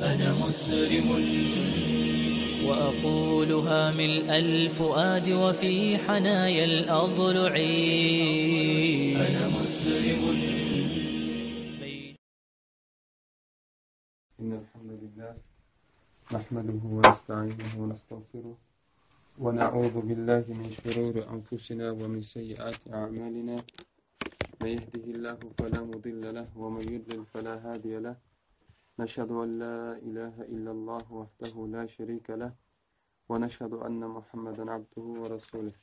أنا مسلم. وأقولها ملء الفؤاد وفي حنايا الأضلع. أنا مسلم. إن الحمد لله نحمده ونستعينه ونستغفره ونعوذ بالله من شرور أنفسنا ومن سيئات أعمالنا. من يهده الله فلا مضل له ومن يضلل فلا هادي له. نشهد أن لا إله إلا الله وحده لا شريك له ونشهد أن محمدا عبده ورسوله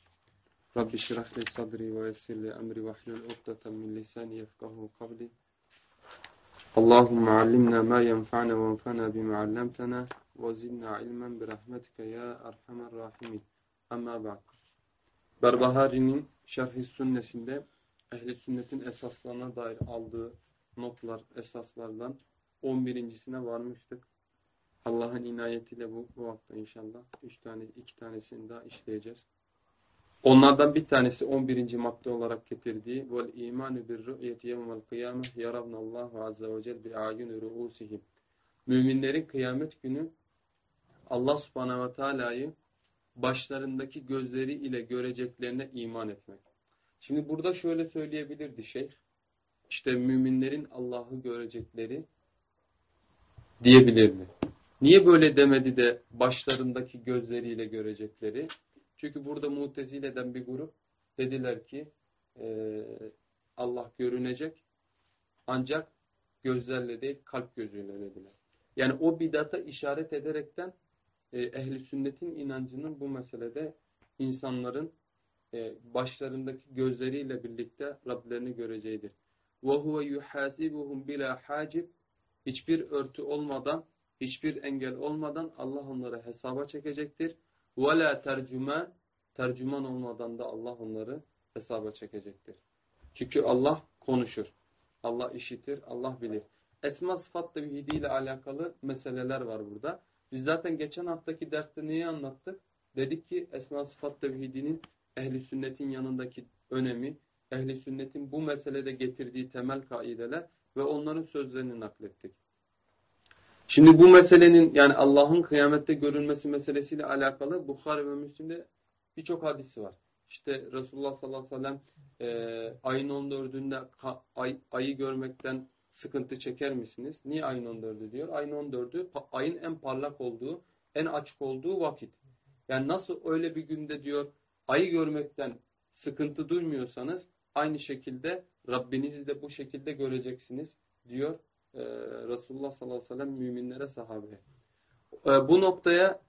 رب اشرح لي صدري ويسر لي أمري واحلل عقدة من لساني يفقه قولي اللهم علمنا ما ينفعنا وانفعنا بما علمتنا وزدنا علما برحمتك يا أرحم الراحمين أما بعد Berbahari'nin Şerh-i Sünnesinde Ehli Sünnet'in esaslarına dair aldığı notlar, esaslardan 11.sine varmıştık. Allah'ın inayetiyle bu, bu hafta inşallah üç tane, iki tanesini daha işleyeceğiz. Onlardan bir tanesi 11. madde olarak getirdiği vel imanu bir ru'yeti yevmel kıyameh yaravnallahu azze ve cel bi ayuni ru'usihim. Müminlerin kıyamet günü Allah subhanahu ve teala'yı başlarındaki gözleri ile göreceklerine iman etmek. Şimdi burada şöyle söyleyebilirdi şeyh. İşte müminlerin Allah'ı görecekleri diyebilirdi. Niye böyle demedi de başlarındaki gözleriyle görecekleri? Çünkü burada Mutezile'den bir grup dediler ki e, Allah görünecek ancak gözlerle değil kalp gözüyle dediler. Yani o bidata işaret ederekten e, ehli sünnetin inancının bu meselede insanların e, başlarındaki gözleriyle birlikte Rablerini göreceğidir. وَهُوَ يُحَاسِبُهُمْ بِلَا حَاجِبٍ Hiçbir örtü olmadan, hiçbir engel olmadan Allah onları hesaba çekecektir. وَلَا tercüman Tercüman olmadan da Allah onları hesaba çekecektir. Çünkü Allah konuşur. Allah işitir, Allah bilir. Esma sıfat tevhidi ile alakalı meseleler var burada. Biz zaten geçen haftaki derste neyi anlattık? Dedik ki esma sıfat tevhidinin ehli sünnetin yanındaki önemi, ehli sünnetin bu meselede getirdiği temel kaideler ve onların sözlerini naklettik. Şimdi bu meselenin yani Allah'ın kıyamette görülmesi meselesiyle alakalı Bukhari ve Müslim'de birçok hadisi var. İşte Resulullah sallallahu aleyhi ve sellem e, ayın 14'ünde ay, ayı görmekten sıkıntı çeker misiniz? Niye ayın 14'ü diyor? Ayın 14'ü ayın en parlak olduğu, en açık olduğu vakit. Yani nasıl öyle bir günde diyor ayı görmekten sıkıntı duymuyorsanız aynı şekilde Rabbinizi de bu şekilde göreceksiniz diyor e, Resulullah sallallahu aleyhi ve sellem müminlere sahabeye. E, bu noktaya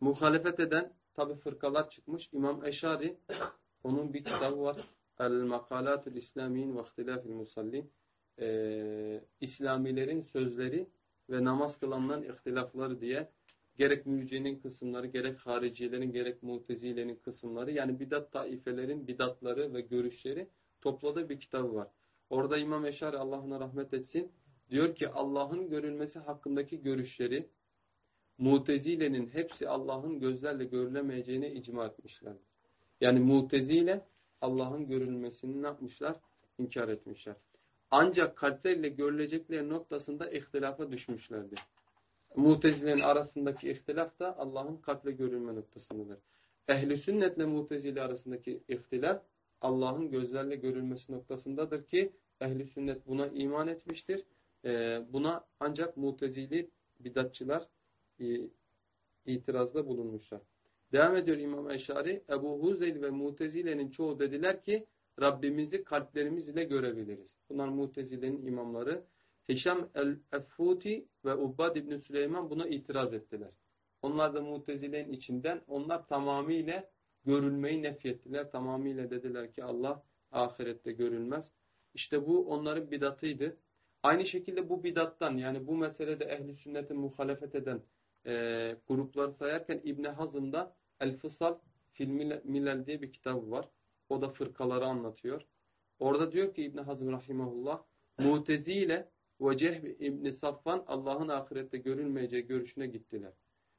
muhalefet eden tabi fırkalar çıkmış. İmam Eşari onun bir kitabı var. El-Makalatul İslamiyin ve İhtilafil Musallin e, İslamilerin sözleri ve namaz kılanların ihtilafları diye gerek mürciyenin kısımları, gerek haricilerin, gerek mutezilerin kısımları yani bidat taifelerin bidatları ve görüşleri topladığı bir kitabı var. Orada İmam Eşari Allah'ına rahmet etsin diyor ki Allah'ın görülmesi hakkındaki görüşleri mutezilenin hepsi Allah'ın gözlerle görülemeyeceğine icma etmişlerdir. Yani mutezile Allah'ın görülmesini ne yapmışlar? İnkar etmişler. Ancak kalpleriyle görülecekleri noktasında ihtilafa düşmüşlerdir. Mutezilerin arasındaki ihtilaf da Allah'ın kalple görülme noktasındadır. Ehli sünnetle mutezile arasındaki ihtilaf Allah'ın gözlerle görülmesi noktasındadır ki ehli sünnet buna iman etmiştir. Ee, buna ancak mutezili bidatçılar e, itirazda bulunmuşlar. Devam ediyor İmam Eşari. Ebu Huzeyl ve Mutezile'nin çoğu dediler ki Rabbimizi kalplerimiz ile görebiliriz. Bunlar Mutezile'nin imamları. Hişam el-Effuti ve Ubbad İbni Süleyman buna itiraz ettiler. Onlar da Mutezile'nin içinden onlar tamamıyla görülmeyi nefyettiler. Tamamıyla dediler ki Allah ahirette görülmez. İşte bu onların bidatıydı. Aynı şekilde bu bidattan yani bu meselede ehli sünnete muhalefet eden e, grupları sayarken İbni Hazım'da El-Fısal Fil Milal diye bir kitabı var. O da fırkaları anlatıyor. Orada diyor ki İbn Hazm rahimahullah Mutezile ve Cehb İbn Safvan Allah'ın ahirette görülmeyeceği görüşüne gittiler.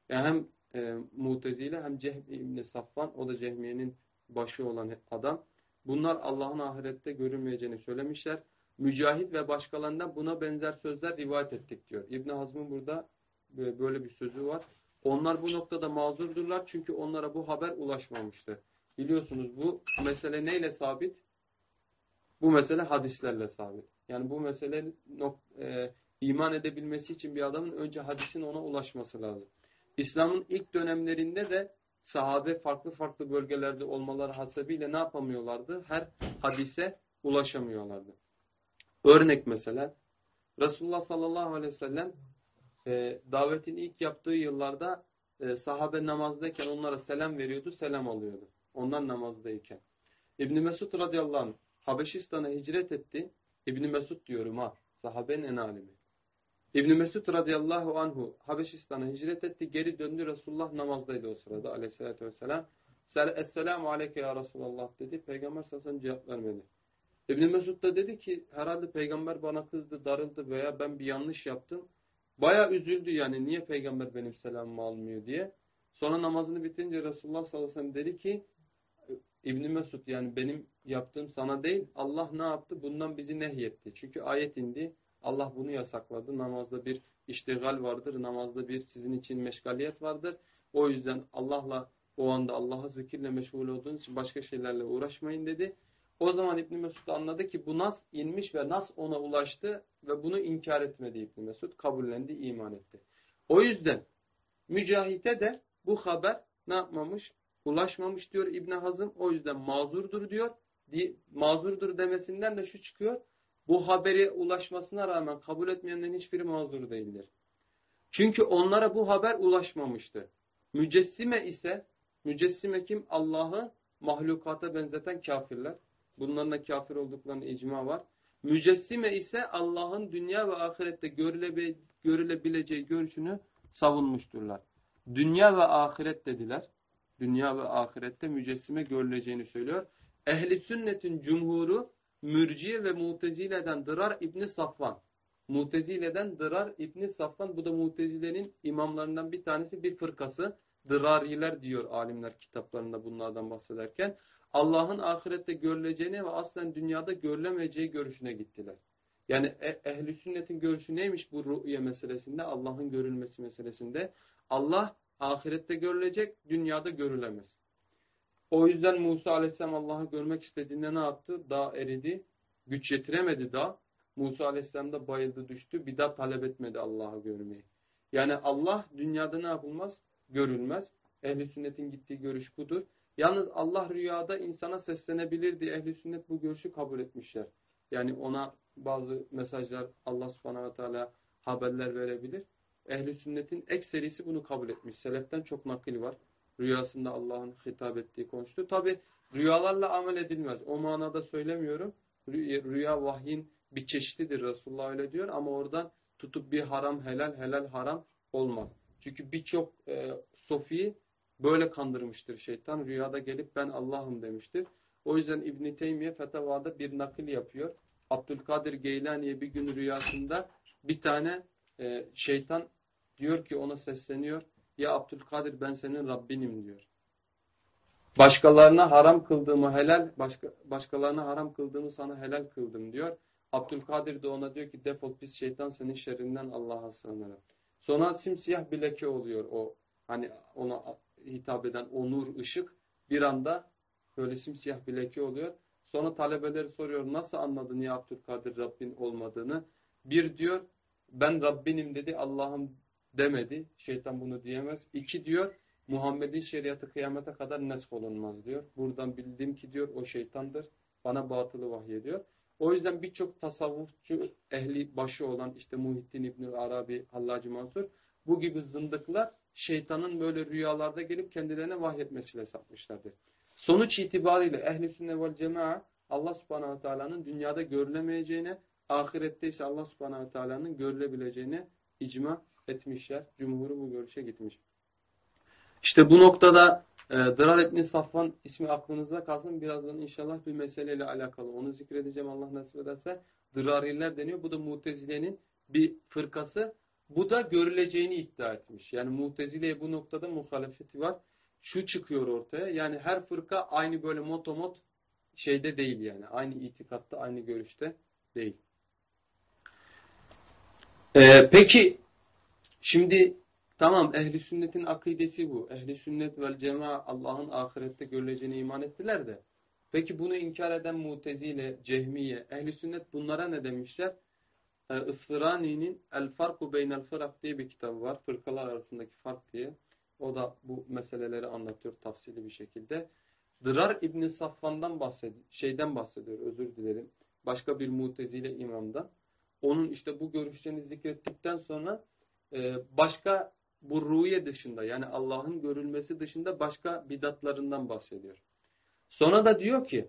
Yani hem e, Mutezile hem Cehb İbn Safvan o da Cehmiye'nin başı olan adam. Bunlar Allah'ın ahirette görülmeyeceğini söylemişler. Mücahit ve başkalarından buna benzer sözler rivayet ettik diyor. İbn Hazm'ın burada böyle bir sözü var. Onlar bu noktada mazurdurlar çünkü onlara bu haber ulaşmamıştı. Biliyorsunuz bu mesele neyle sabit? Bu mesele hadislerle sabit. Yani bu mesele e, iman edebilmesi için bir adamın önce hadisin ona ulaşması lazım. İslam'ın ilk dönemlerinde de sahabe farklı farklı bölgelerde olmaları hasebiyle ne yapamıyorlardı? Her hadise ulaşamıyorlardı. Örnek mesela Resulullah sallallahu aleyhi ve sellem e, davetin ilk yaptığı yıllarda e, sahabe namazdayken onlara selam veriyordu, selam alıyordu. Onlar namazdayken. İbn Mesud radıyallahu anh Habeşistan'a hicret etti. İbn Mesud diyorum ha, sahabenin en alimi. İbn Mesud radıyallahu anhu Habeşistan'a hicret etti. Geri döndü. Resulullah namazdaydı o sırada aleyhissalatü vesselam. Esselamu aleyke ya Resulallah dedi. Peygamber sallallahu cevap vermedi. İbn Mesud da dedi ki herhalde peygamber bana kızdı, darıldı veya ben bir yanlış yaptım. Baya üzüldü yani niye peygamber benim selamımı almıyor diye. Sonra namazını bitince Resulullah sallallahu aleyhi ve sellem dedi ki İbn Mesud yani benim yaptığım sana değil Allah ne yaptı? Bundan bizi nehyetti. Çünkü ayet indi. Allah bunu yasakladı. Namazda bir iştigal vardır. Namazda bir sizin için meşgaliyet vardır. O yüzden Allah'la o anda Allah'a zikirle meşgul olduğunuz için başka şeylerle uğraşmayın dedi. O zaman İbn Mesud anladı ki bu nas inmiş ve nas ona ulaştı ve bunu inkar etmedi İbn Mesud. Kabullendi, iman etti. O yüzden Mücahit'e de bu haber ne yapmamış? Ulaşmamış diyor İbn Hazım. O yüzden mazurdur diyor. Mazurdur demesinden de şu çıkıyor. Bu haberi ulaşmasına rağmen kabul etmeyenlerin hiçbiri mazur değildir. Çünkü onlara bu haber ulaşmamıştı. Mücessime ise, mücessime kim? Allah'ı mahlukata benzeten kafirler. Bunların da kafir olduklarının icma var. Mücessime ise Allah'ın dünya ve ahirette görülebe görülebileceği görüşünü savunmuşturlar. Dünya ve ahiret dediler. Dünya ve ahirette mücessime görüleceğini söylüyor. Ehli sünnetin cumhuru Mürciye ve Mutezile'den Dırar İbni Safvan. Mutezile'den Dırar İbni Safvan bu da Mutezile'nin imamlarından bir tanesi bir fırkası. Dırariler diyor alimler kitaplarında bunlardan bahsederken. Allah'ın ahirette görüleceğini ve aslen dünyada görülemeyeceği görüşüne gittiler. Yani e ehli sünnetin görüşü neymiş bu rü'ye meselesinde, Allah'ın görülmesi meselesinde? Allah ahirette görülecek, dünyada görülemez. O yüzden Musa aleyhisselam Allah'ı görmek istediğinde ne yaptı? Dağ eridi, güç yetiremedi dağ. Musa aleyhisselam da bayıldı düştü, bir daha talep etmedi Allah'ı görmeyi. Yani Allah dünyada ne yapılmaz? Görülmez. Ehli sünnetin gittiği görüş budur. Yalnız Allah rüyada insana seslenebilir diye ehli sünnet bu görüşü kabul etmişler. Yani ona bazı mesajlar Allah subhanahu ve teala haberler verebilir. Ehli sünnetin ekserisi bunu kabul etmiş. Seleften çok nakil var. Rüyasında Allah'ın hitap ettiği konuştu. Tabi rüyalarla amel edilmez. O manada söylemiyorum. Rüya vahyin bir çeşididir. Resulullah öyle diyor ama oradan tutup bir haram helal helal haram olmaz. Çünkü birçok e, sofiyi Böyle kandırmıştır şeytan. Rüyada gelip ben Allah'ım demiştir. O yüzden İbn-i Teymiye fetavada bir nakil yapıyor. Abdülkadir Geylani'ye bir gün rüyasında bir tane e, şeytan diyor ki ona sesleniyor. Ya Abdülkadir ben senin Rabbinim diyor. Başkalarına haram kıldığımı helal, başka, başkalarına haram kıldığımı sana helal kıldım diyor. Abdülkadir de ona diyor ki defol pis şeytan senin şerrinden Allah'a sığınırım. Sonra simsiyah bir leke oluyor o. Hani ona hitap eden o ışık bir anda böyle simsiyah bir leke oluyor. Sonra talebeleri soruyor nasıl anladın ya Abdülkadir Rabbin olmadığını. Bir diyor ben Rabbinim dedi Allah'ım demedi. Şeytan bunu diyemez. İki diyor Muhammed'in şeriatı kıyamete kadar nesk olunmaz diyor. Buradan bildim ki diyor o şeytandır. Bana batılı vahyediyor. O yüzden birçok tasavvufçu ehli başı olan işte Muhittin İbnül Arabi, Hallacı Mansur bu gibi zındıklar şeytanın böyle rüyalarda gelip kendilerine vahyetmesiyle sapmışlardır. Sonuç itibariyle ehli sünnet vel cema'a Allah subhanahu teala'nın dünyada görülemeyeceğine, ahirette ise Allah subhanahu teala'nın görülebileceğine icma etmişler. Cumhuru bu görüşe gitmiş. İşte bu noktada e, Dırar İbni Safvan ismi aklınızda kalsın. Birazdan inşallah bir meseleyle alakalı. Onu zikredeceğim Allah nasip ederse. Dırariler deniyor. Bu da Mutezile'nin bir fırkası. Bu da görüleceğini iddia etmiş. Yani Mutezile'ye bu noktada muhalefeti var. Şu çıkıyor ortaya. Yani her fırka aynı böyle motomot şeyde değil yani. Aynı itikatta, aynı görüşte değil. Ee, peki şimdi Tamam ehli sünnetin akidesi bu. Ehli sünnet vel cema Allah'ın ahirette görüleceğine iman ettiler de. Peki bunu inkar eden mutezile, cehmiye, ehli sünnet bunlara ne demişler? Ee, Isfirani'nin El Farku Beynel Fırak diye bir kitabı var. Fırkalar arasındaki fark diye. O da bu meseleleri anlatıyor tafsili bir şekilde. Dırar İbni Safvan'dan bahsediyor. Şeyden bahsediyor özür dilerim. Başka bir mutezile imamdan. Onun işte bu görüşlerini zikrettikten sonra e, başka bu ruye dışında yani Allah'ın görülmesi dışında başka bidatlarından bahsediyor. Sonra da diyor ki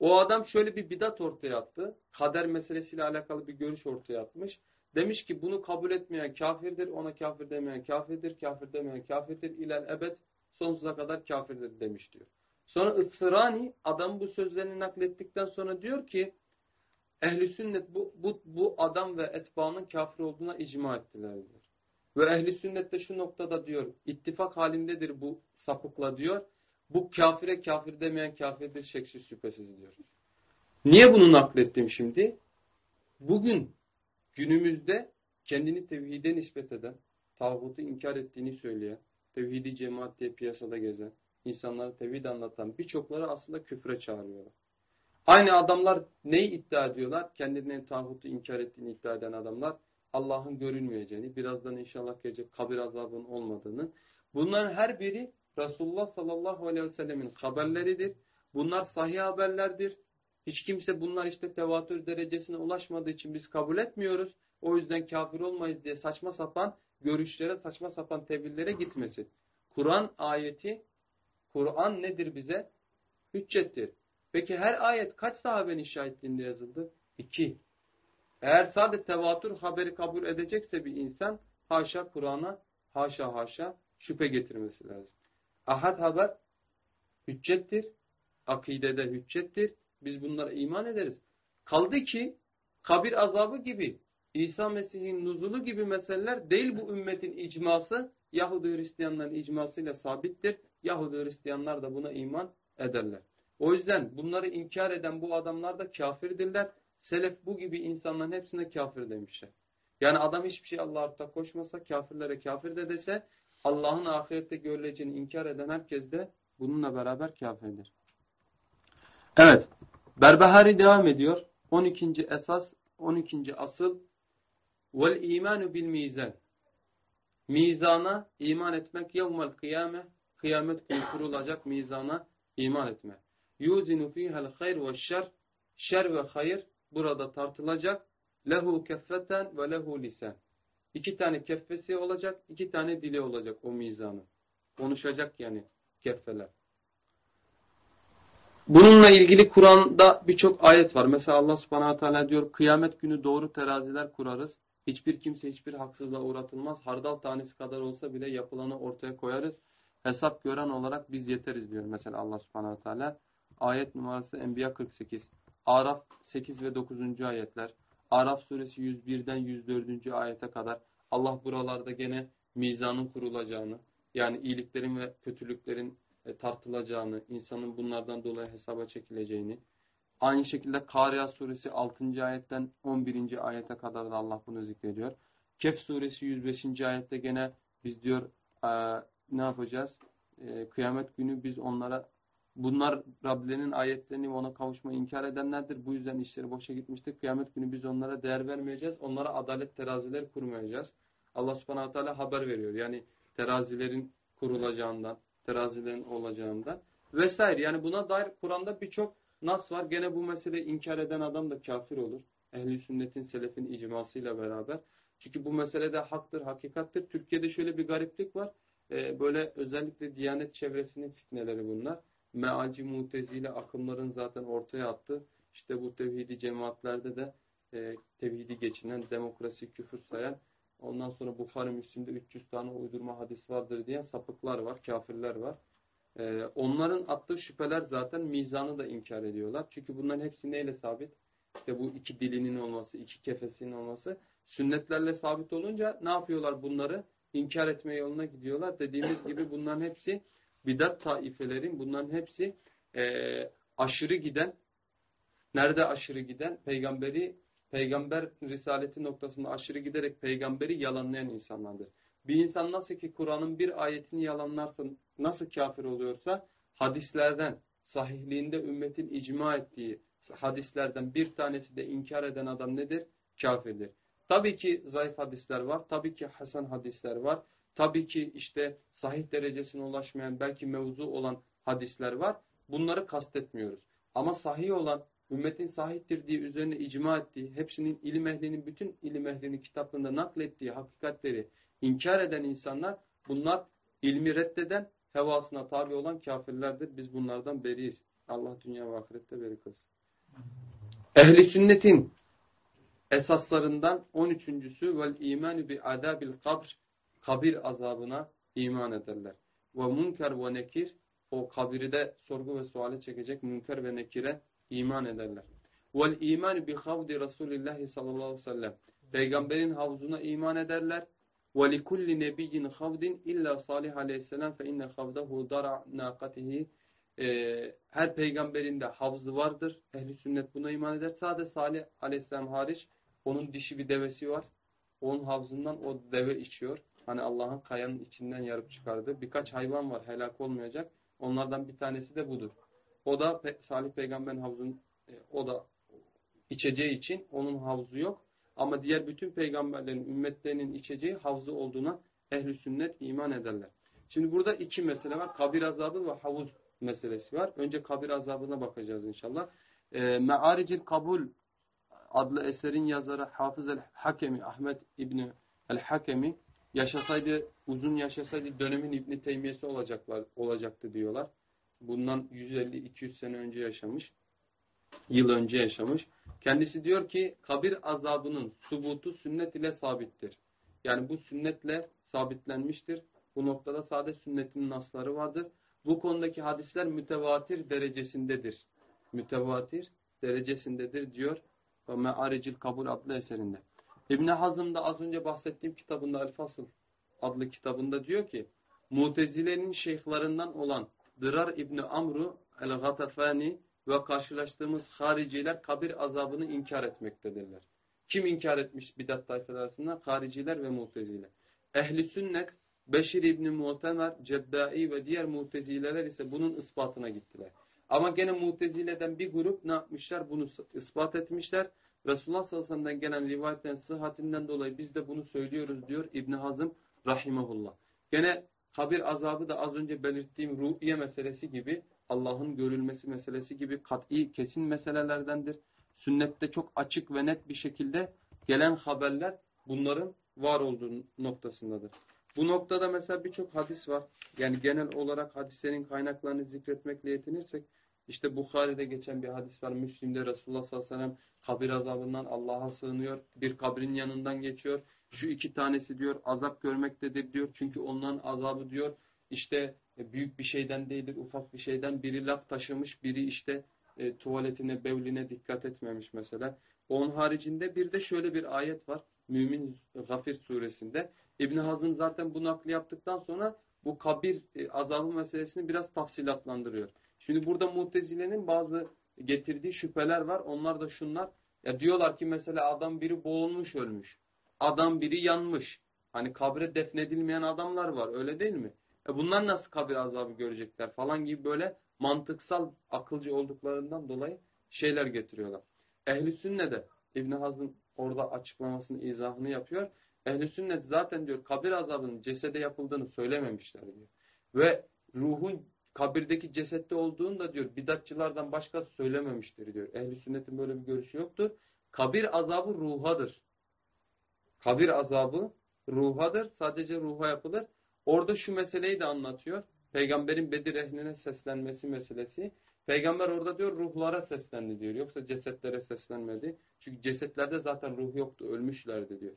o adam şöyle bir bidat ortaya attı. Kader meselesiyle alakalı bir görüş ortaya atmış. Demiş ki bunu kabul etmeyen kafirdir, ona kafir demeyen kafirdir, kafir demeyen kafirdir, ilel ebed sonsuza kadar kafirdir demiş diyor. Sonra Isfirani adam bu sözlerini naklettikten sonra diyor ki ehli sünnet bu, bu, bu adam ve etbaanın kafir olduğuna icma ettiler diyor. Ve ehli sünnet de şu noktada diyor ittifak halindedir bu sapıkla diyor. Bu kafire kafir demeyen kafirdir şeksiz şüphesiz diyor. Niye bunu naklettim şimdi? Bugün günümüzde kendini tevhide nispet eden, tağutu inkar ettiğini söyleyen, tevhidi cemaat diye piyasada gezen, insanlara tevhid anlatan birçokları aslında küfre çağırıyorlar. Aynı adamlar neyi iddia ediyorlar? Kendilerinin tağutu inkar ettiğini iddia eden adamlar Allah'ın görünmeyeceğini, birazdan inşallah gelecek kabir azabının olmadığını. Bunların her biri Resulullah sallallahu aleyhi ve sellemin haberleridir. Bunlar sahih haberlerdir. Hiç kimse bunlar işte tevatür derecesine ulaşmadığı için biz kabul etmiyoruz. O yüzden kafir olmayız diye saçma sapan görüşlere, saçma sapan tevillere gitmesin. Kur'an ayeti, Kur'an nedir bize? Hüccettir. Peki her ayet kaç sahabenin şahitliğinde yazıldı? İki. Eğer sadece tevatür haberi kabul edecekse bir insan haşa Kur'an'a haşa haşa şüphe getirmesi lazım. Ahad haber hüccettir. Akidede hüccettir. Biz bunlara iman ederiz. Kaldı ki kabir azabı gibi İsa Mesih'in nuzulu gibi meseleler değil bu ümmetin icması Yahudi Hristiyanların icmasıyla sabittir. Yahudi Hristiyanlar da buna iman ederler. O yüzden bunları inkar eden bu adamlar da kafirdirler. Selef bu gibi insanların hepsine kafir demişler. Yani adam hiçbir şey Allah'a koşmasa, kafirlere kafir de dese, Allah'ın ahirette görüleceğini inkar eden herkes de bununla beraber kafirdir. Evet, Berbehari devam ediyor. 12. esas, 12. asıl vel imanu bil mizan. Mizana iman etmek yevmel kıyame, kıyamet günü kurulacak mizana iman etmek. Yuzinu fihel hayr ve şer, şer ve hayır burada tartılacak. Lehu keffeten ve lehu lisan. İki tane keffesi olacak, iki tane dili olacak o mizanın. Konuşacak yani keffeler. Bununla ilgili Kur'an'da birçok ayet var. Mesela Allah subhanahu teala diyor kıyamet günü doğru teraziler kurarız. Hiçbir kimse hiçbir haksızlığa uğratılmaz. Hardal tanesi kadar olsa bile yapılanı ortaya koyarız. Hesap gören olarak biz yeteriz diyor mesela Allah subhanahu teala. Ayet numarası Enbiya 48. Araf 8 ve 9. ayetler. Araf suresi 101'den 104. ayete kadar Allah buralarda gene mizanın kurulacağını, yani iyiliklerin ve kötülüklerin e, tartılacağını, insanın bunlardan dolayı hesaba çekileceğini, aynı şekilde Kariya suresi 6. ayetten 11. ayete kadar da Allah bunu zikrediyor. Kehf suresi 105. ayette gene biz diyor e, ne yapacağız? E, kıyamet günü biz onlara Bunlar Rablerinin ayetlerini ve ona kavuşmayı inkar edenlerdir. Bu yüzden işleri boşa gitmiştir. Kıyamet günü biz onlara değer vermeyeceğiz. Onlara adalet teraziler kurmayacağız. Allah subhanahu teala haber veriyor. Yani terazilerin kurulacağından, terazilerin olacağından vesaire. Yani buna dair Kur'an'da birçok nas var. Gene bu meseleyi inkar eden adam da kafir olur. Ehli sünnetin, selefin icmasıyla beraber. Çünkü bu meselede haktır, hakikattir. Türkiye'de şöyle bir gariplik var. Ee, böyle özellikle Diyanet çevresinin fitneleri bunlar mealci mutezile akımların zaten ortaya attı. İşte bu tevhidi cemaatlerde de e, tevhidi geçinen, demokrasi küfür sayan, ondan sonra Bukhari Müslim'de 300 tane uydurma hadis vardır diyen sapıklar var, kafirler var. E, onların attığı şüpheler zaten mizanı da inkar ediyorlar. Çünkü bunların hepsi neyle sabit? İşte bu iki dilinin olması, iki kefesinin olması. Sünnetlerle sabit olunca ne yapıyorlar bunları? İnkar etme yoluna gidiyorlar. Dediğimiz gibi bunların hepsi bidat taifelerin bunların hepsi e, aşırı giden, nerede aşırı giden? Peygamberi, peygamber risaleti noktasında aşırı giderek peygamberi yalanlayan insanlardır. Bir insan nasıl ki Kur'an'ın bir ayetini yalanlarsa nasıl kafir oluyorsa hadislerden sahihliğinde ümmetin icma ettiği hadislerden bir tanesi de inkar eden adam nedir? Kafirdir. Tabii ki zayıf hadisler var. Tabii ki hasan hadisler var. Tabii ki işte sahih derecesine ulaşmayan belki mevzu olan hadisler var. Bunları kastetmiyoruz. Ama sahih olan, ümmetin sahihtir diye üzerine icma ettiği, hepsinin ilim ehlinin, bütün ilim ehlinin kitaplarında naklettiği hakikatleri inkar eden insanlar, bunlar ilmi reddeden, hevasına tabi olan kafirlerdir. Biz bunlardan beriyiz. Allah dünya ve ahirette beri kılsın. Ehli sünnetin esaslarından 13.sü vel imanu bi adabil kabr kabir azabına iman ederler. Ve münker ve nekir o kabirde sorgu ve suale çekecek münker ve nekire iman ederler. Vel iman bi havdi Resulullah sallallahu aleyhi ve sellem. Peygamberin havzuna iman ederler. Ve li kulli nebiyyin havdin illa Salih aleyhisselam fe inne havdahu dara naqatihi. Her peygamberin de havzı vardır. Ehli sünnet buna iman eder. Sadece Salih aleyhisselam hariç onun dişi bir devesi var. Onun havzından o deve içiyor. Hani Allah'ın kayanın içinden yarıp çıkardığı birkaç hayvan var helak olmayacak. Onlardan bir tanesi de budur. O da Salih peygamberin havzun e, o da içeceği için onun havzu yok. Ama diğer bütün peygamberlerin, ümmetlerinin içeceği havzu olduğuna ehli sünnet iman ederler. Şimdi burada iki mesele var. Kabir azabı ve havuz meselesi var. Önce kabir azabına bakacağız inşallah. E, Me'aricil Kabul adlı eserin yazarı Hafız el-Hakemi Ahmet İbni el-Hakemi yaşasaydı, uzun yaşasaydı dönemin İbni Teymiyesi olacaklar, olacaktı diyorlar. Bundan 150-200 sene önce yaşamış. Yıl önce yaşamış. Kendisi diyor ki kabir azabının subutu sünnet ile sabittir. Yani bu sünnetle sabitlenmiştir. Bu noktada sade sünnetin nasları vardır. Bu konudaki hadisler mütevatir derecesindedir. Mütevatir derecesindedir diyor. Ve Me'aricil Kabul adlı eserinde. İbni Hazım da az önce bahsettiğim kitabında El Fasıl adlı kitabında diyor ki Mutezile'nin şeyhlerinden olan Dırar İbni Amru El-Gatafani ve karşılaştığımız hariciler kabir azabını inkar etmektedirler. Kim inkar etmiş bidat tayfeler arasında? Hariciler ve mutezile. Ehli sünnet Beşir İbni Muhtemer, Ceddai ve diğer mutezileler ise bunun ispatına gittiler. Ama gene mutezileden bir grup ne yapmışlar? Bunu ispat etmişler. Resulullah sallallahu aleyhi ve gelen rivayetlerin sıhhatinden dolayı biz de bunu söylüyoruz diyor İbni Hazım rahimahullah. Gene kabir azabı da az önce belirttiğim ruhiye meselesi gibi Allah'ın görülmesi meselesi gibi kat'i kesin meselelerdendir. Sünnette çok açık ve net bir şekilde gelen haberler bunların var olduğu noktasındadır. Bu noktada mesela birçok hadis var. Yani genel olarak hadislerin kaynaklarını zikretmekle yetinirsek işte Bukhari'de geçen bir hadis var. Müslim'de Resulullah sallallahu aleyhi ve sellem kabir azabından Allah'a sığınıyor. Bir kabrin yanından geçiyor. Şu iki tanesi diyor azap görmektedir diyor. Çünkü onların azabı diyor işte e, büyük bir şeyden değildir, ufak bir şeyden. Biri laf taşımış, biri işte e, tuvaletine, bevline dikkat etmemiş mesela. Onun haricinde bir de şöyle bir ayet var. Mümin Gafir suresinde. İbn Hazım zaten bu nakli yaptıktan sonra bu kabir e, azabı meselesini biraz tafsilatlandırıyor. Şimdi burada Mutezile'nin bazı getirdiği şüpheler var. Onlar da şunlar. Ya diyorlar ki mesela adam biri boğulmuş ölmüş. Adam biri yanmış. Hani kabre defnedilmeyen adamlar var öyle değil mi? E bunlar nasıl kabir azabı görecekler falan gibi böyle mantıksal akılcı olduklarından dolayı şeyler getiriyorlar. Ehli sünnede İbn Hazm orada açıklamasını, izahını yapıyor. Ehli sünnet zaten diyor kabir azabının cesede yapıldığını söylememişler diyor. Ve ruhun kabirdeki cesette olduğunu da diyor bidatçılardan başka söylememiştir diyor. Ehli sünnetin böyle bir görüşü yoktur. Kabir azabı ruhadır. Kabir azabı ruhadır. Sadece ruha yapılır. Orada şu meseleyi de anlatıyor. Peygamberin Bedir ehline seslenmesi meselesi. Peygamber orada diyor ruhlara seslendi diyor. Yoksa cesetlere seslenmedi. Çünkü cesetlerde zaten ruh yoktu. Ölmüşlerdi diyor.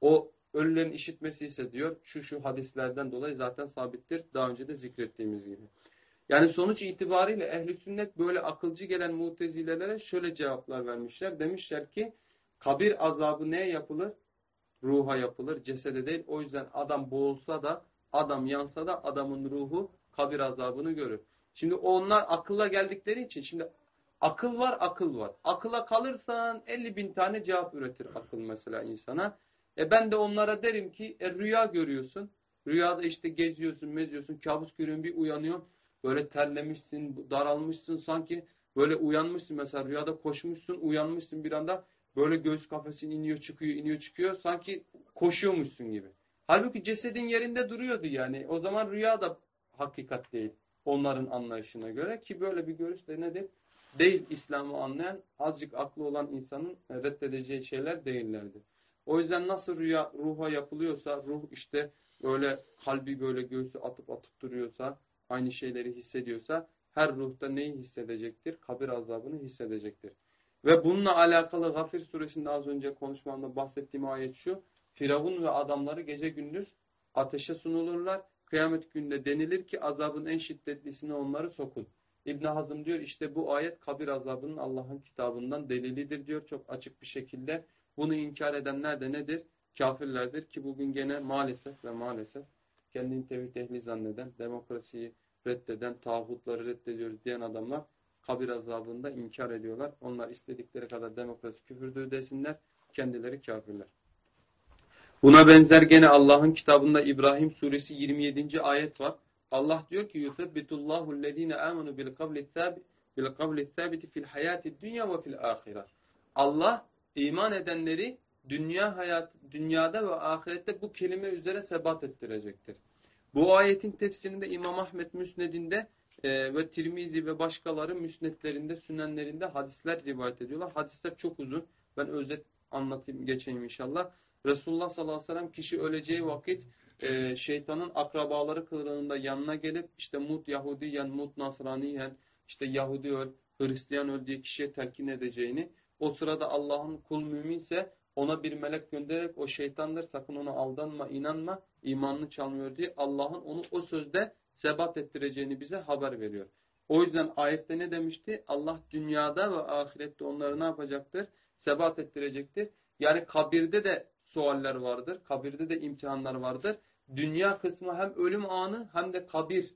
O ölülerin işitmesi ise diyor şu şu hadislerden dolayı zaten sabittir. Daha önce de zikrettiğimiz gibi. Yani sonuç itibariyle ehli sünnet böyle akılcı gelen mutezilelere şöyle cevaplar vermişler. Demişler ki kabir azabı neye yapılır? Ruha yapılır, cesede değil. O yüzden adam boğulsa da, adam yansa da adamın ruhu kabir azabını görür. Şimdi onlar akılla geldikleri için şimdi akıl var, akıl var. Akıla kalırsan 50 bin tane cevap üretir akıl mesela insana. E ben de onlara derim ki e, rüya görüyorsun. Rüyada işte geziyorsun, meziyorsun, kabus görüyorsun, bir uyanıyorsun. Böyle terlemişsin, daralmışsın sanki. Böyle uyanmışsın mesela rüyada koşmuşsun, uyanmışsın bir anda. Böyle göğüs kafesin iniyor çıkıyor, iniyor çıkıyor. Sanki koşuyormuşsun gibi. Halbuki cesedin yerinde duruyordu yani. O zaman rüya da hakikat değil. Onların anlayışına göre ki böyle bir görüş de nedir? Değil İslam'ı anlayan, azıcık aklı olan insanın reddedeceği şeyler değillerdir. O yüzden nasıl rüya ruha yapılıyorsa, ruh işte böyle kalbi böyle göğsü atıp atıp duruyorsa, aynı şeyleri hissediyorsa, her ruhta neyi hissedecektir? Kabir azabını hissedecektir. Ve bununla alakalı Gafir suresinde az önce konuşmamda bahsettiğim ayet şu. Firavun ve adamları gece gündüz ateşe sunulurlar. Kıyamet günde denilir ki azabın en şiddetlisine onları sokun. İbn Hazım diyor işte bu ayet kabir azabının Allah'ın kitabından delilidir diyor çok açık bir şekilde. Bunu inkar edenler de nedir? Kafirlerdir ki bugün gene maalesef ve maalesef kendini tevhid ehli zanneden, demokrasiyi reddeden, tağutları reddediyoruz diyen adamlar kabir azabında inkar ediyorlar. Onlar istedikleri kadar demokrasi küfürdür desinler, kendileri kafirler. Buna benzer gene Allah'ın kitabında İbrahim suresi 27. ayet var. Allah diyor ki amenu bil kavli bil kavli sabiti fil hayati dunya ve fil ahire. Allah iman edenleri dünya hayat dünyada ve ahirette bu kelime üzere sebat ettirecektir. Bu ayetin tefsirinde İmam Ahmet Müsned'inde e, ve Tirmizi ve başkaları müsnetlerinde, sünenlerinde hadisler rivayet ediyorlar. Hadisler çok uzun. Ben özet anlatayım, geçeyim inşallah. Resulullah sallallahu aleyhi ve sellem kişi öleceği vakit e, şeytanın akrabaları kılığında yanına gelip işte mut Yahudi yen mut Nasrani yen işte Yahudi öl, Hristiyan öl diye kişiye telkin edeceğini o sırada Allah'ın kul müminse ona bir melek göndererek o şeytandır sakın ona aldanma inanma imanını çalmıyor diye Allah'ın onu o sözde sebat ettireceğini bize haber veriyor. O yüzden ayette ne demişti? Allah dünyada ve ahirette onları ne yapacaktır? Sebat ettirecektir. Yani kabirde de sualler vardır. Kabirde de imtihanlar vardır. Dünya kısmı hem ölüm anı hem de kabir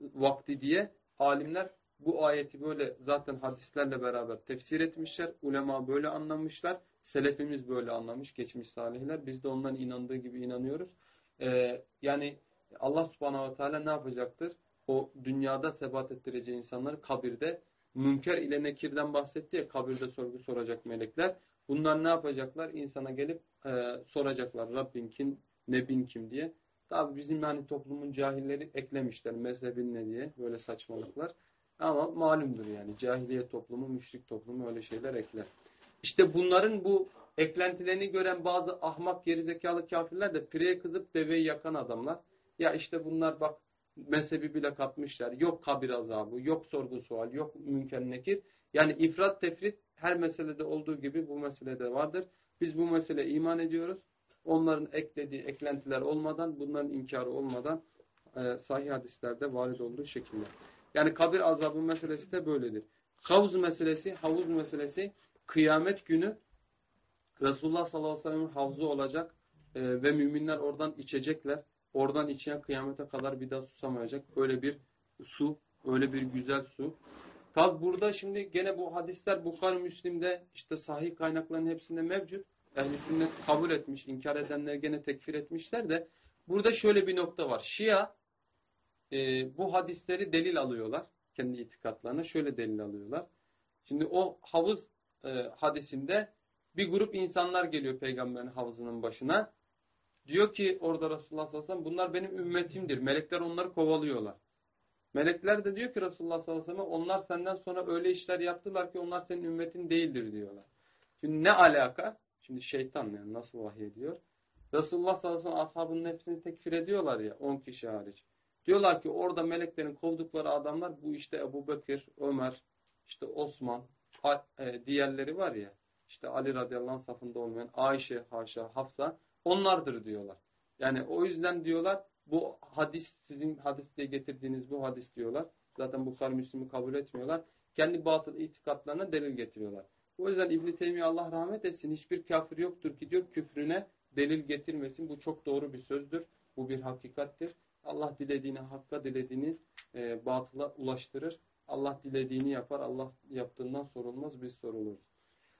vakti diye alimler bu ayeti böyle zaten hadislerle beraber tefsir etmişler. Ulema böyle anlamışlar. Selefimiz böyle anlamış. Geçmiş salihler. Biz de onların inandığı gibi inanıyoruz. Ee, yani Allah subhanahu ve teala ne yapacaktır? O dünyada sebat ettireceği insanları kabirde münker ile nekirden bahsetti ya kabirde sorgu soracak melekler. Bunlar ne yapacaklar? İnsana gelip e, soracaklar Rabbin kim, Nebin kim diye. Tabi bizim hani toplumun cahilleri eklemişler mezhebin ne diye böyle saçmalıklar. Ama malumdur yani cahiliye toplumu, müşrik toplumu öyle şeyler ekler. İşte bunların bu eklentilerini gören bazı ahmak gerizekalı kafirler de pireye kızıp deveyi yakan adamlar. Ya işte bunlar bak mezhebi bile katmışlar. Yok kabir azabı, yok sorgu sual, yok münker nekir. Yani ifrat tefrit her meselede olduğu gibi bu meselede vardır. Biz bu mesele iman ediyoruz. Onların eklediği eklentiler olmadan, bunların inkarı olmadan e, sahih hadislerde varid olduğu şekilde. Yani kabir azabı meselesi de böyledir. Havuz meselesi, havuz meselesi kıyamet günü Resulullah sallallahu aleyhi ve sellem'in havzu olacak e, ve müminler oradan içecekler. Oradan içen kıyamete kadar bir daha susamayacak. Öyle bir su, öyle bir güzel su. Tabi burada şimdi gene bu hadisler Bukhari Müslim'de işte sahih kaynakların hepsinde mevcut. Ehli sünnet kabul etmiş, inkar edenler gene tekfir etmişler de burada şöyle bir nokta var. Şia e, bu hadisleri delil alıyorlar. Kendi itikatlarına şöyle delil alıyorlar. Şimdi o havuz e, hadisinde bir grup insanlar geliyor peygamberin havuzunun başına. Diyor ki orada Resulullah sallallahu aleyhi ve sellem bunlar benim ümmetimdir. Melekler onları kovalıyorlar. Melekler de diyor ki Resulullah sallallahu aleyhi ve sellem onlar senden sonra öyle işler yaptılar ki onlar senin ümmetin değildir diyorlar. Şimdi ne alaka? Şimdi şeytan yani nasıl vahiy ediyor? Resulullah sallallahu aleyhi ve sellem ashabının hepsini tekfir ediyorlar ya 10 kişi hariç. Diyorlar ki orada meleklerin kovdukları adamlar bu işte Ebu Bekir, Ömer, işte Osman, e, diğerleri var ya işte Ali radıyallahu anh safında olmayan Ayşe, Haşa, Hafsa onlardır diyorlar. Yani o yüzden diyorlar bu hadis sizin hadis diye getirdiğiniz bu hadis diyorlar. Zaten Bukhari Müslim'i kabul etmiyorlar. Kendi batıl itikatlarına delil getiriyorlar. O yüzden İbn-i Teymiye Allah rahmet etsin hiçbir kafir yoktur ki diyor küfrüne delil getirmesin. Bu çok doğru bir sözdür. Bu bir hakikattir. Allah dilediğini hakka dilediğini e, batıla ulaştırır. Allah dilediğini yapar. Allah yaptığından sorulmaz. Biz soruluruz.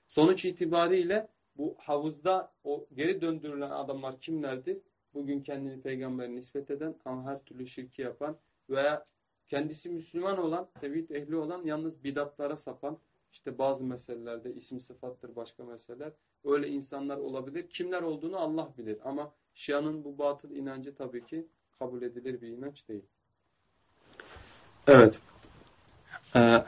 Sonuç itibariyle Bu havuzda o geri döndürülen adamlar kimlerdir? Bugün kendini peygamber nispet eden ama her türlü şirki yapan veya kendisi Müslüman olan, tevhid ehli olan yalnız bidatlara sapan, işte bazı meselelerde isim sıfattır başka meseleler. Öyle insanlar olabilir. Kimler olduğunu Allah bilir. Ama Şia'nın bu batıl inancı tabii ki kabul edilir bir inanç değil. Evet. Ee,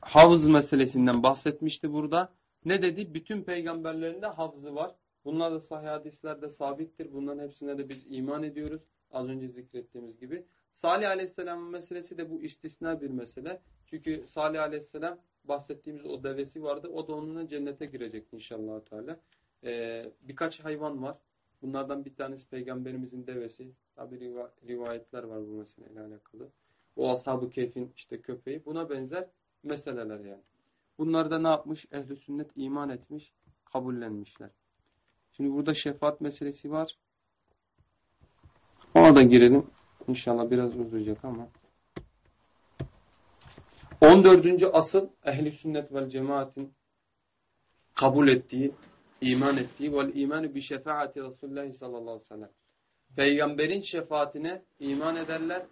havz meselesinden bahsetmişti burada. Ne dedi? Bütün peygamberlerinde havzı var. Bunlar da sahih hadislerde sabittir. Bunların hepsine de biz iman ediyoruz. Az önce zikrettiğimiz gibi. Salih Aleyhisselam'ın meselesi de bu istisna bir mesele. Çünkü Salih Aleyhisselam bahsettiğimiz o devesi vardı. O da onunla cennete girecek inşallah Teala. Ee, birkaç hayvan var. Bunlardan bir tanesi peygamberimizin devesi. Tabi rivayetler var bu meseleyle alakalı. O ashab-ı keyfin işte köpeği. Buna benzer meseleler yani. Bunlar da ne yapmış? Ehli sünnet iman etmiş, kabullenmişler. Şimdi burada şefaat meselesi var. Ona da girelim. İnşallah biraz uzayacak ama. 14. asıl ehli sünnet vel cemaatin kabul ettiği, iman ettiği vel imanı bi şefaati Resulullah sallallahu aleyhi ve sellem. Peygamberin şefaatine iman ederler.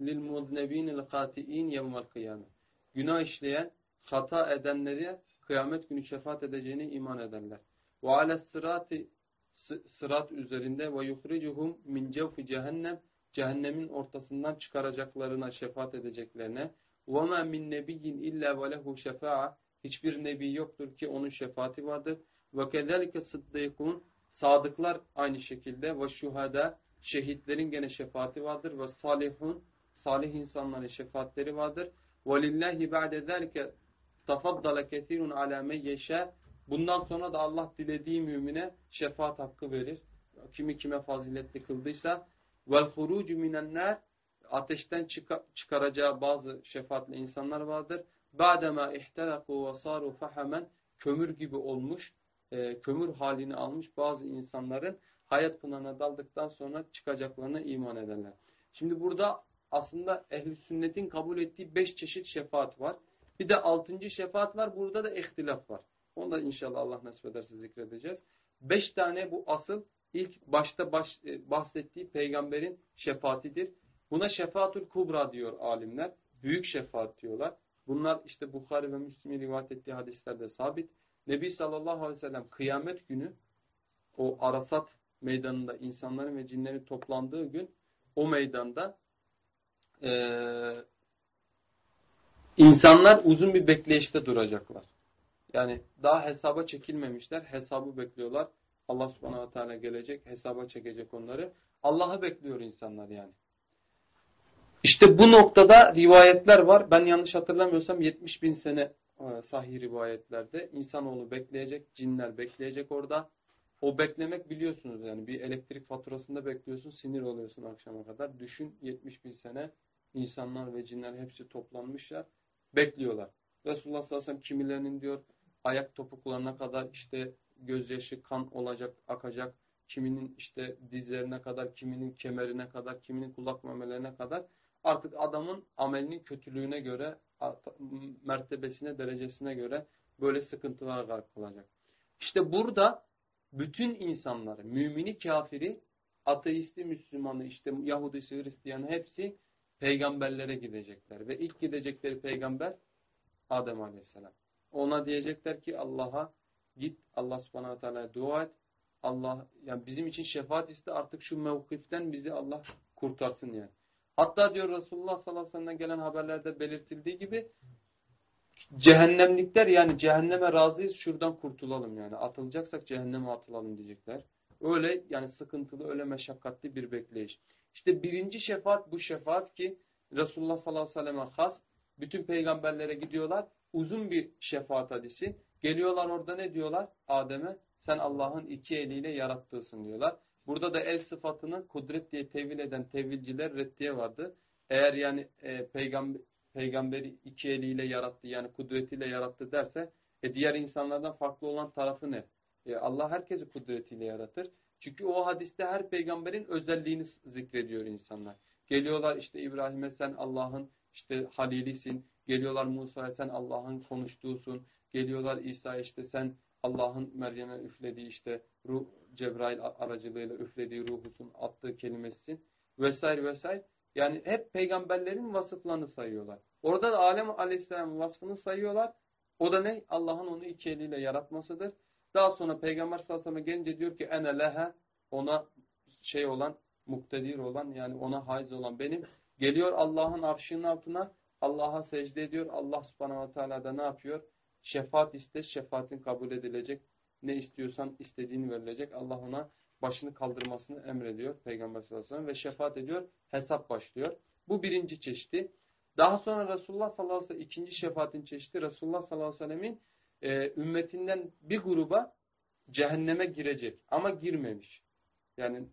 Lil muznebinil kati'in yevmel kıyamet. Günah işleyen, hata edenleri kıyamet günü şefaat edeceğine iman ederler. Ve ales sırati sırat üzerinde ve yuhricuhum min cevfi cehennem cehennemin ortasından çıkaracaklarına şefaat edeceklerine وَمَا مِنْ نَبِيٍّ اِلَّا وَلَهُ شَفَاعَ Hiçbir nebi yoktur ki onun şefaati vardır. وَكَذَلِكَ صِدِّقُونَ Sadıklar aynı şekilde ve şuhada şehitlerin gene şefaati vardır ve salihun salih insanların şefaatleri vardır. Velillahi ba'de zalike tafaddala kesirun ala men yeşe. Bundan sonra da Allah dilediği mümine şefaat hakkı verir. Kimi kime faziletli kıldıysa vel hurucu minennar ateşten çıkaracağı bazı şefaatli insanlar vardır. Badema ihtelaku ve saru fahamen kömür gibi olmuş e, kömür halini almış bazı insanların hayat pınarına daldıktan sonra çıkacaklarına iman ederler. Şimdi burada aslında ehli sünnetin kabul ettiği beş çeşit şefaat var. Bir de altıncı şefaat var. Burada da ihtilaf var. Onu da inşallah Allah nasip ederse zikredeceğiz. Beş tane bu asıl ilk başta baş, e, bahsettiği peygamberin şefaatidir. Buna şefaatul kubra diyor alimler. Büyük şefaat diyorlar. Bunlar işte Bukhari ve Müslim'in rivayet ettiği hadislerde sabit. Nebi sallallahu aleyhi ve sellem kıyamet günü o Arasat meydanında insanların ve cinlerin toplandığı gün o meydanda e, insanlar uzun bir bekleyişte duracaklar. Yani daha hesaba çekilmemişler. Hesabı bekliyorlar. Allah subhanahu teala gelecek. Hesaba çekecek onları. Allah'ı bekliyor insanlar yani. İşte bu noktada rivayetler var. Ben yanlış hatırlamıyorsam 70 bin sene sahih rivayetlerde insanoğlu bekleyecek, cinler bekleyecek orada. O beklemek biliyorsunuz yani bir elektrik faturasında bekliyorsun, sinir oluyorsun akşama kadar. Düşün 70 bin sene insanlar ve cinler hepsi toplanmışlar, bekliyorlar. Resulullah sallallahu aleyhi ve sellem kimilerinin diyor ayak topuklarına kadar işte gözyaşı kan olacak, akacak. Kiminin işte dizlerine kadar, kiminin kemerine kadar, kiminin kulak memelerine kadar. Artık adamın amelinin kötülüğüne göre, mertebesine, derecesine göre böyle sıkıntılara gark kılacak. İşte burada bütün insanları, mümini, kafiri, ateisti, Müslümanı, işte Yahudisi, Hristiyanı hepsi peygamberlere gidecekler. Ve ilk gidecekleri peygamber Adem Aleyhisselam. Ona diyecekler ki Allah'a git Allah subhanahu teala'ya dua et. Allah yani bizim için şefaat iste artık şu mevkiften bizi Allah kurtarsın yani. Hatta diyor Resulullah sallallahu aleyhi ve sellem'den gelen haberlerde belirtildiği gibi cehennemlikler yani cehenneme razıyız şuradan kurtulalım yani. Atılacaksak cehenneme atılalım diyecekler. Öyle yani sıkıntılı öyle meşakkatli bir bekleyiş. İşte birinci şefaat bu şefaat ki Resulullah sallallahu aleyhi ve selleme has. Bütün peygamberlere gidiyorlar uzun bir şefaat hadisi. Geliyorlar orada ne diyorlar? Adem'e sen Allah'ın iki eliyle yarattığısın diyorlar. Burada da el sıfatını kudret diye tevil eden tevilciler reddiye vardı. Eğer yani e, peygamber, peygamberi iki eliyle yarattı yani kudretiyle yarattı derse e, diğer insanlardan farklı olan tarafı ne? E, Allah herkesi kudretiyle yaratır. Çünkü o hadiste her peygamberin özelliğini zikrediyor insanlar. Geliyorlar işte İbrahim'e sen Allah'ın işte halilisin. Geliyorlar Musa'ya sen Allah'ın konuştuğusun. Geliyorlar İsa işte sen Allah'ın Meryem'e üflediği işte ruh Cebrail aracılığıyla üflediği ruhusun attığı kelimesisin vesaire vesaire. Yani hep peygamberlerin vasıflarını sayıyorlar. Orada da Alem Aleyhisselam'ın vasfını sayıyorlar. O da ne? Allah'ın onu iki eliyle yaratmasıdır. Daha sonra Peygamber sallallahu aleyhi gelince diyor ki ene lehe ona şey olan, muktedir olan yani ona haiz olan benim. Geliyor Allah'ın arşının altına Allah'a secde ediyor. Allah subhanahu ve teala da ne yapıyor? Şefaat iste, şefaatin kabul edilecek. Ne istiyorsan istediğini verilecek. Allah ona başını kaldırmasını emrediyor Peygamber sallallahu aleyhi ve sellem ve şefaat ediyor. Hesap başlıyor. Bu birinci çeşidi. Daha sonra Resulullah sallallahu aleyhi ve sellem ikinci şefaatin çeşidi Resulullah sallallahu aleyhi ve sellemin e, ümmetinden bir gruba cehenneme girecek ama girmemiş. Yani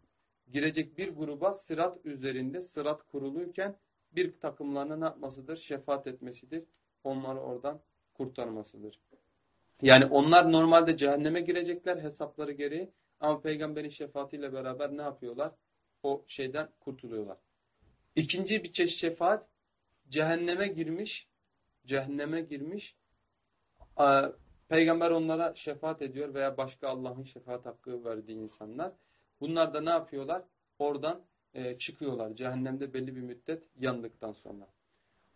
girecek bir gruba sırat üzerinde sırat kuruluyken bir takımlarına ne yapmasıdır? Şefaat etmesidir. Onları oradan kurtarmasıdır. Yani onlar normalde cehenneme girecekler hesapları gereği ama peygamberin şefaatiyle beraber ne yapıyorlar? O şeyden kurtuluyorlar. İkinci bir çeşit şefaat cehenneme girmiş, cehenneme girmiş, peygamber onlara şefaat ediyor veya başka Allah'ın şefaat hakkı verdiği insanlar. Bunlar da ne yapıyorlar? Oradan e, çıkıyorlar cehennemde belli bir müddet yandıktan sonra.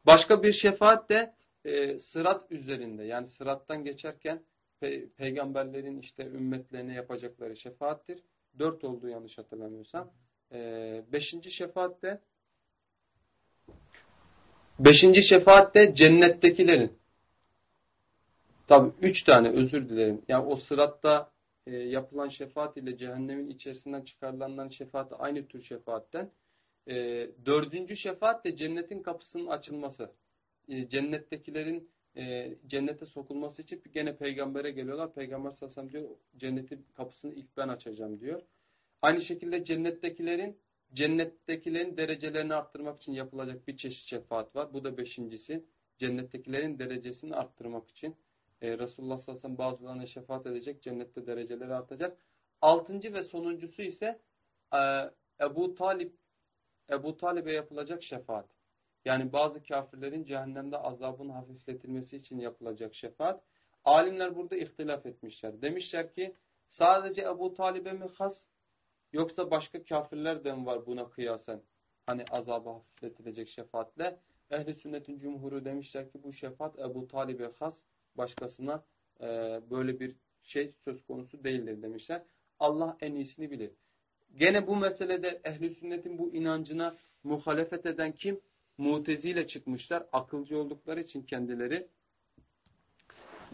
Başka bir şefaat de e, sırat üzerinde yani sırattan geçerken pe peygamberlerin işte ümmetlerine yapacakları şefaattir. Dört olduğu yanlış hatırlamıyorsam. E, beşinci şefaat de Beşinci şefaat de cennettekilerin. Tabi üç tane özür dilerim. Yani o sıratta e, yapılan şefaat ile cehennemin içerisinden çıkarılanların şefaati aynı tür şefaatten. E, dördüncü şefaat de cennetin kapısının açılması. E, cennettekilerin e, cennete sokulması için gene peygambere geliyorlar. Peygamber sallallahu diyor cennetin kapısını ilk ben açacağım diyor. Aynı şekilde cennettekilerin Cennettekilerin derecelerini arttırmak için yapılacak bir çeşit şefaat var. Bu da beşincisi. Cennettekilerin derecesini arttırmak için. Ee, Resulullah sallallahu bazılarına şefaat edecek. Cennette dereceleri artacak. Altıncı ve sonuncusu ise e, Ebu Talip Ebu Talib'e yapılacak şefaat. Yani bazı kafirlerin cehennemde azabın hafifletilmesi için yapılacak şefaat. Alimler burada ihtilaf etmişler. Demişler ki sadece Ebu Talib'e mi has Yoksa başka kafirler de mi var buna kıyasen? Hani azabı hafifletilecek şefaatle. Ehli sünnetin cumhuru demişler ki bu şefaat Ebu Talib'e has başkasına e, böyle bir şey söz konusu değildir demişler. Allah en iyisini bilir. Gene bu meselede ehli sünnetin bu inancına muhalefet eden kim? Muteziyle çıkmışlar. Akılcı oldukları için kendileri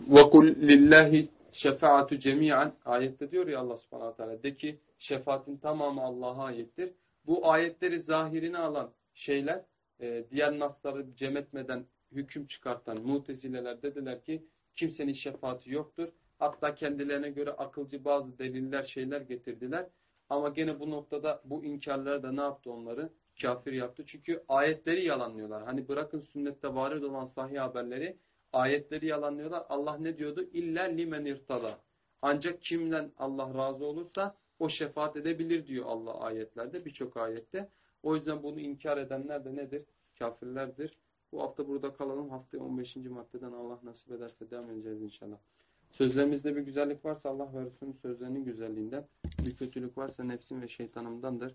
وَقُلْ لِلّٰهِ şefaatü cemiyen ayette diyor ya Allah subhanahu teala de ki şefaatin tamamı Allah'a aittir. Bu ayetleri zahirini alan şeyler e, diğer nasları cem etmeden hüküm çıkartan mutezileler dediler ki kimsenin şefaati yoktur. Hatta kendilerine göre akılcı bazı deliller şeyler getirdiler. Ama gene bu noktada bu inkarları da ne yaptı onları? Kafir yaptı. Çünkü ayetleri yalanlıyorlar. Hani bırakın sünnette varid olan sahih haberleri ayetleri yalanlıyorlar. Allah ne diyordu? İlla limen irtada. Ancak kimden Allah razı olursa o şefaat edebilir diyor Allah ayetlerde birçok ayette. O yüzden bunu inkar edenler de nedir? Kafirlerdir. Bu hafta burada kalalım. Haftaya 15. maddeden Allah nasip ederse devam edeceğiz inşallah. Sözlerimizde bir güzellik varsa Allah ve sözlerinin güzelliğinden. Bir kötülük varsa nefsim ve şeytanımdandır.